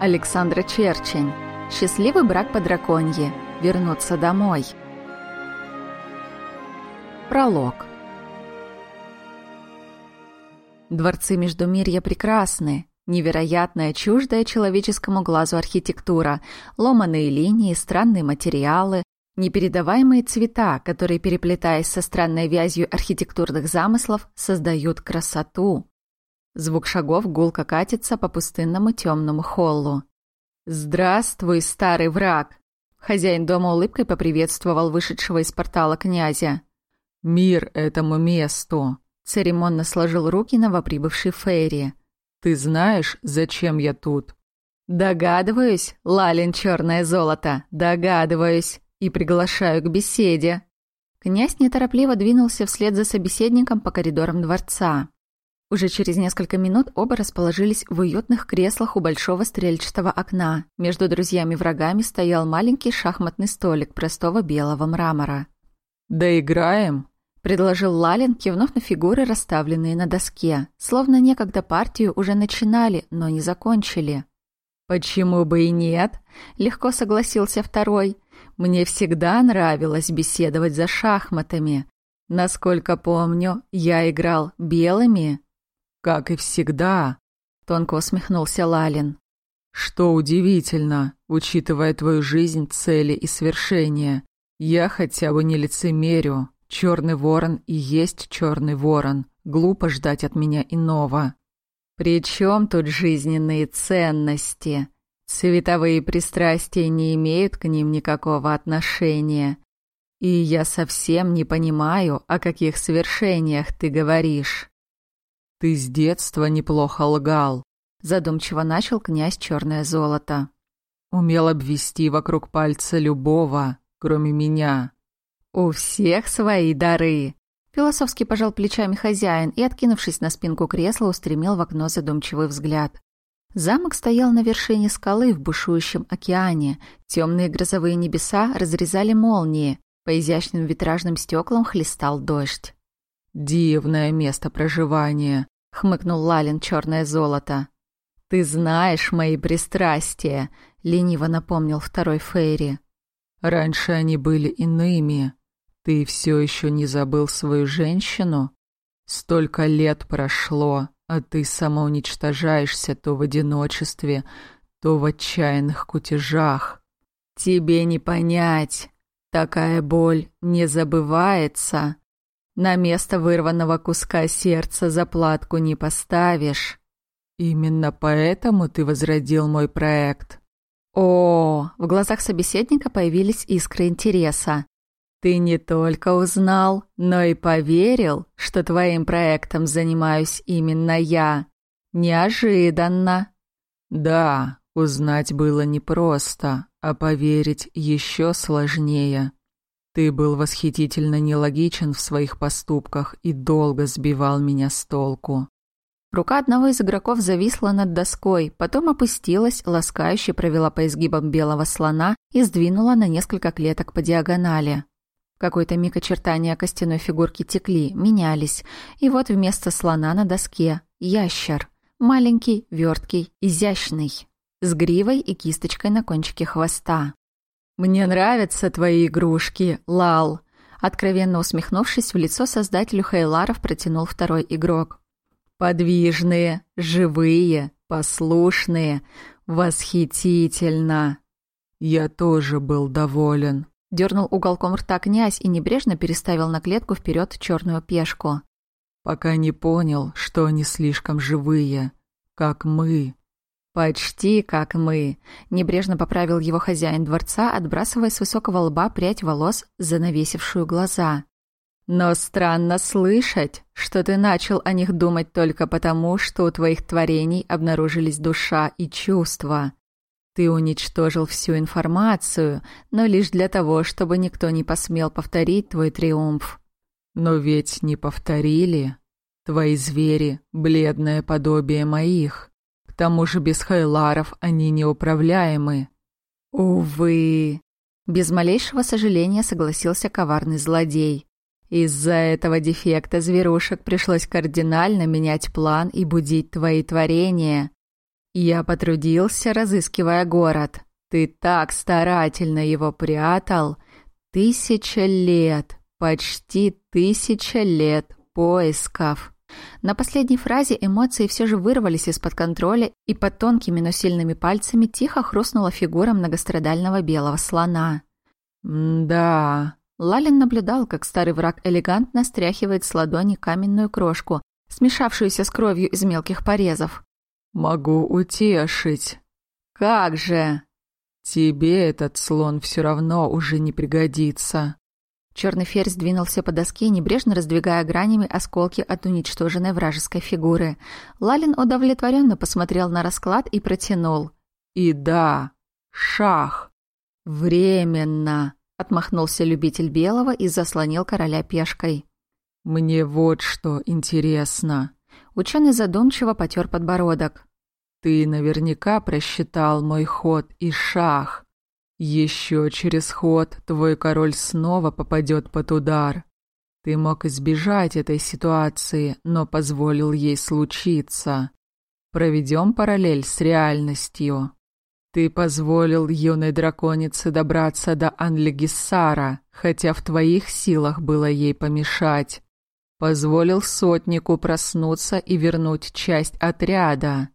Александра Черчень. Счастливый брак по драконье. Вернуться домой. Пролог. Дворцы Междумирья прекрасны. Невероятная, чуждая человеческому глазу архитектура, ломаные линии, странные материалы, непередаваемые цвета, которые, переплетаясь со странной вязью архитектурных замыслов, создают красоту. Звук шагов гулко катится по пустынному темному холлу. «Здравствуй, старый враг!» Хозяин дома улыбкой поприветствовал вышедшего из портала князя. «Мир этому месту!» Церемонно сложил руки новоприбывший Фейри. «Ты знаешь, зачем я тут?» «Догадываюсь, Лалин черное золото, догадываюсь, и приглашаю к беседе». Князь неторопливо двинулся вслед за собеседником по коридорам дворца. Уже через несколько минут оба расположились в уютных креслах у большого стрельчатого окна. Между друзьями-врагами стоял маленький шахматный столик простого белого мрамора. «Доиграем?» — предложил Лалин, кивнув на фигуры, расставленные на доске. Словно некогда партию уже начинали, но не закончили. «Почему бы и нет?» — легко согласился второй. «Мне всегда нравилось беседовать за шахматами. Насколько помню, я играл белыми, «Как и всегда», — тонко усмехнулся Лалин. «Что удивительно, учитывая твою жизнь, цели и свершения. Я хотя бы не лицемерю. Черный ворон и есть черный ворон. Глупо ждать от меня иного». «При чем тут жизненные ценности? Цветовые пристрастия не имеют к ним никакого отношения. И я совсем не понимаю, о каких свершениях ты говоришь». «Ты с детства неплохо лгал», — задумчиво начал князь Черное Золото. «Умел обвести вокруг пальца любого, кроме меня». «У всех свои дары», — философски пожал плечами хозяин и, откинувшись на спинку кресла, устремил в окно задумчивый взгляд. Замок стоял на вершине скалы в бушующем океане. Темные грозовые небеса разрезали молнии. По изящным витражным стеклам хлестал дождь. «Дивное место проживания», — хмыкнул Лалин черное золото. «Ты знаешь мои пристрастия», — лениво напомнил второй Фейри. «Раньше они были иными. Ты все еще не забыл свою женщину? Столько лет прошло, а ты самоуничтожаешься то в одиночестве, то в отчаянных кутежах. Тебе не понять. Такая боль не забывается. На место вырванного куска сердца заплатку не поставишь. Именно поэтому ты возродил мой проект. О, в глазах собеседника появились искры интереса. Ты не только узнал, но и поверил, что твоим проектом занимаюсь именно я. Неожиданно. Да, узнать было непросто, а поверить еще сложнее. Ты был восхитительно нелогичен в своих поступках и долго сбивал меня с толку. Рука одного из игроков зависла над доской, потом опустилась, ласкающе провела по изгибам белого слона и сдвинула на несколько клеток по диагонали. какой-то миг очертания костяной фигурки текли, менялись, и вот вместо слона на доске — ящер. Маленький, верткий, изящный, с гривой и кисточкой на кончике хвоста. «Мне нравятся твои игрушки, Лал», откровенно усмехнувшись в лицо создателю Хейларов, протянул второй игрок. «Подвижные, живые, послушные, восхитительно!» «Я тоже был доволен», — дернул уголком рта князь и небрежно переставил на клетку вперед черную пешку. «Пока не понял, что они слишком живые, как мы». «Почти как мы», — небрежно поправил его хозяин дворца, отбрасывая с высокого лба прядь волос, занавесившую глаза. «Но странно слышать, что ты начал о них думать только потому, что у твоих творений обнаружились душа и чувства. Ты уничтожил всю информацию, но лишь для того, чтобы никто не посмел повторить твой триумф. Но ведь не повторили. Твои звери — бледное подобие моих тому же без хайларов они неуправляемы. Увы. Без малейшего сожаления согласился коварный злодей. Из-за этого дефекта зверушек пришлось кардинально менять план и будить твои творения. Я потрудился, разыскивая город. Ты так старательно его прятал. Тысяча лет, почти тысяча лет поисков. На последней фразе эмоции все же вырвались из-под контроля, и под тонкими, но сильными пальцами тихо хрустнула фигура многострадального белого слона. «Да...» Лалин наблюдал, как старый враг элегантно стряхивает с ладони каменную крошку, смешавшуюся с кровью из мелких порезов. «Могу утешить». «Как же!» «Тебе этот слон все равно уже не пригодится». Черный ферзь двинулся по доске, небрежно раздвигая гранями осколки от уничтоженной вражеской фигуры. Лалин удовлетворенно посмотрел на расклад и протянул. «И да, шах!» «Временно!» — отмахнулся любитель белого и заслонил короля пешкой. «Мне вот что интересно». Ученый задумчиво потер подбородок. «Ты наверняка просчитал мой ход и шах. Еще через ход твой король снова попадет под удар. Ты мог избежать этой ситуации, но позволил ей случиться. Проведем параллель с реальностью. Ты позволил юной драконице добраться до Анлегиссара, хотя в твоих силах было ей помешать. Позволил сотнику проснуться и вернуть часть отряда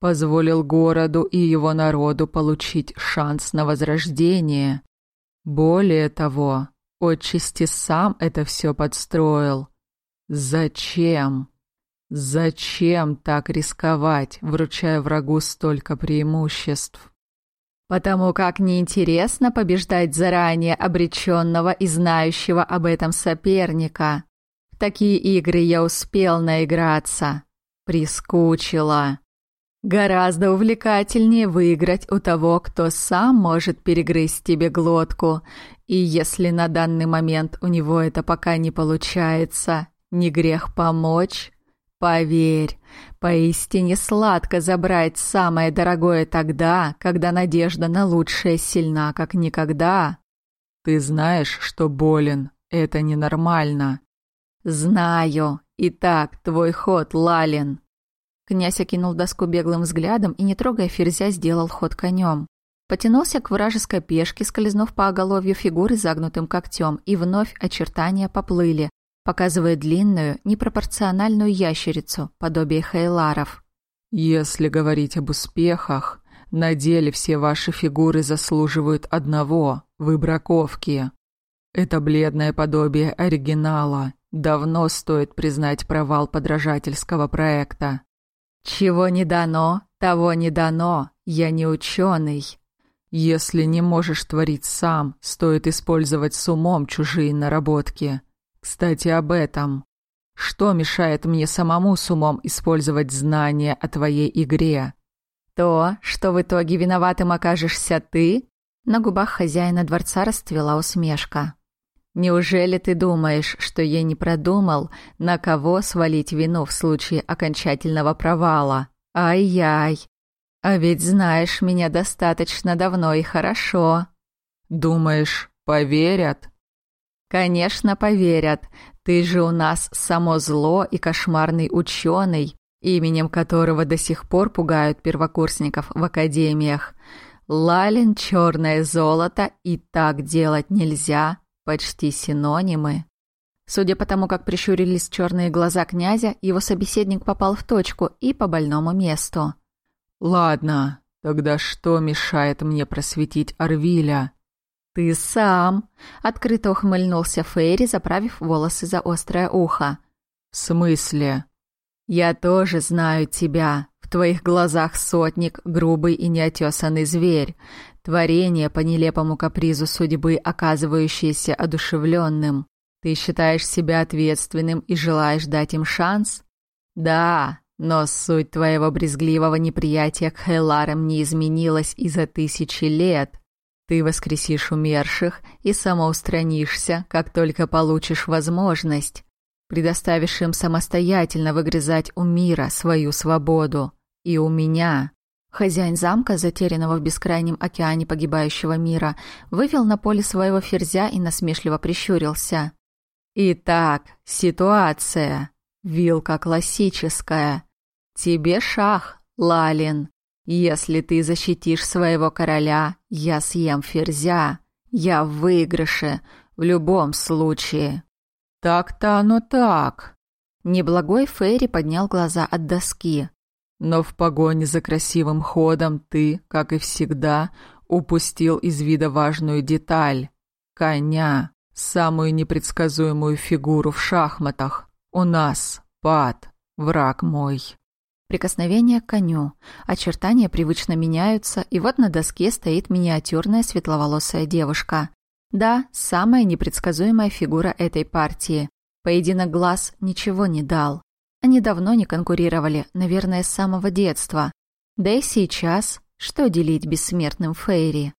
позволил городу и его народу получить шанс на возрождение. Более того, отчасти сам это все подстроил. Зачем? Зачем так рисковать, вручая врагу столько преимуществ? Потому как неинтересно побеждать заранее обреченного и знающего об этом соперника. В такие игры я успел наиграться. Прискучило. Гораздо увлекательнее выиграть у того, кто сам может перегрызть тебе глотку. И если на данный момент у него это пока не получается, не грех помочь. Поверь, поистине сладко забрать самое дорогое тогда, когда надежда на лучшее сильна, как никогда. Ты знаешь, что болен. Это ненормально. Знаю. Итак, твой ход, Лалин. Князь окинул доску беглым взглядом и, не трогая ферзя, сделал ход конем. Потянулся к вражеской пешке, скользнув по оголовью фигуры загнутым когтем, и вновь очертания поплыли, показывая длинную, непропорциональную ящерицу, подобие хейларов. «Если говорить об успехах, на деле все ваши фигуры заслуживают одного – выбраковки. Это бледное подобие оригинала. Давно стоит признать провал подражательского проекта. «Чего не дано, того не дано. Я не ученый». «Если не можешь творить сам, стоит использовать с умом чужие наработки. Кстати, об этом. Что мешает мне самому с умом использовать знания о твоей игре?» «То, что в итоге виноватым окажешься ты?» На губах хозяина дворца расцвела усмешка. Неужели ты думаешь, что я не продумал, на кого свалить вину в случае окончательного провала? Ай-яй. А ведь знаешь меня достаточно давно и хорошо. Думаешь, поверят? Конечно, поверят. Ты же у нас само зло и кошмарный ученый, именем которого до сих пор пугают первокурсников в академиях. Лалин черное золото, и так делать нельзя. Почти синонимы. Судя по тому, как прищурились черные глаза князя, его собеседник попал в точку и по больному месту. «Ладно, тогда что мешает мне просветить Арвиля?» «Ты сам!» — открыто ухмыльнулся Фейри, заправив волосы за острое ухо. «В смысле?» «Я тоже знаю тебя. В твоих глазах сотник, грубый и неотесанный зверь. Творение по нелепому капризу судьбы, оказывающееся одушевленным. Ты считаешь себя ответственным и желаешь дать им шанс? Да, но суть твоего брезгливого неприятия к Хейларам не изменилась и за тысячи лет. Ты воскресишь умерших и самоустранишься, как только получишь возможность. Предоставишь им самостоятельно выгрызать у мира свою свободу. И у меня. Хозяин замка, затерянного в бескрайнем океане погибающего мира, вывел на поле своего ферзя и насмешливо прищурился. «Итак, ситуация. Вилка классическая. Тебе шах, Лалин. Если ты защитишь своего короля, я съем ферзя. Я в выигрыше, в любом случае. Так-то оно так. Неблагой Фейри поднял глаза от доски. Но в погоне за красивым ходом ты, как и всегда, упустил из вида важную деталь — коня, самую непредсказуемую фигуру в шахматах. У нас, пад, враг мой. Прикосновение к коню. Очертания привычно меняются, и вот на доске стоит миниатюрная светловолосая девушка. Да, самая непредсказуемая фигура этой партии. Поединок глаз ничего не дал. Они давно не конкурировали, наверное, с самого детства. Да и сейчас, что делить бессмертным Фейри?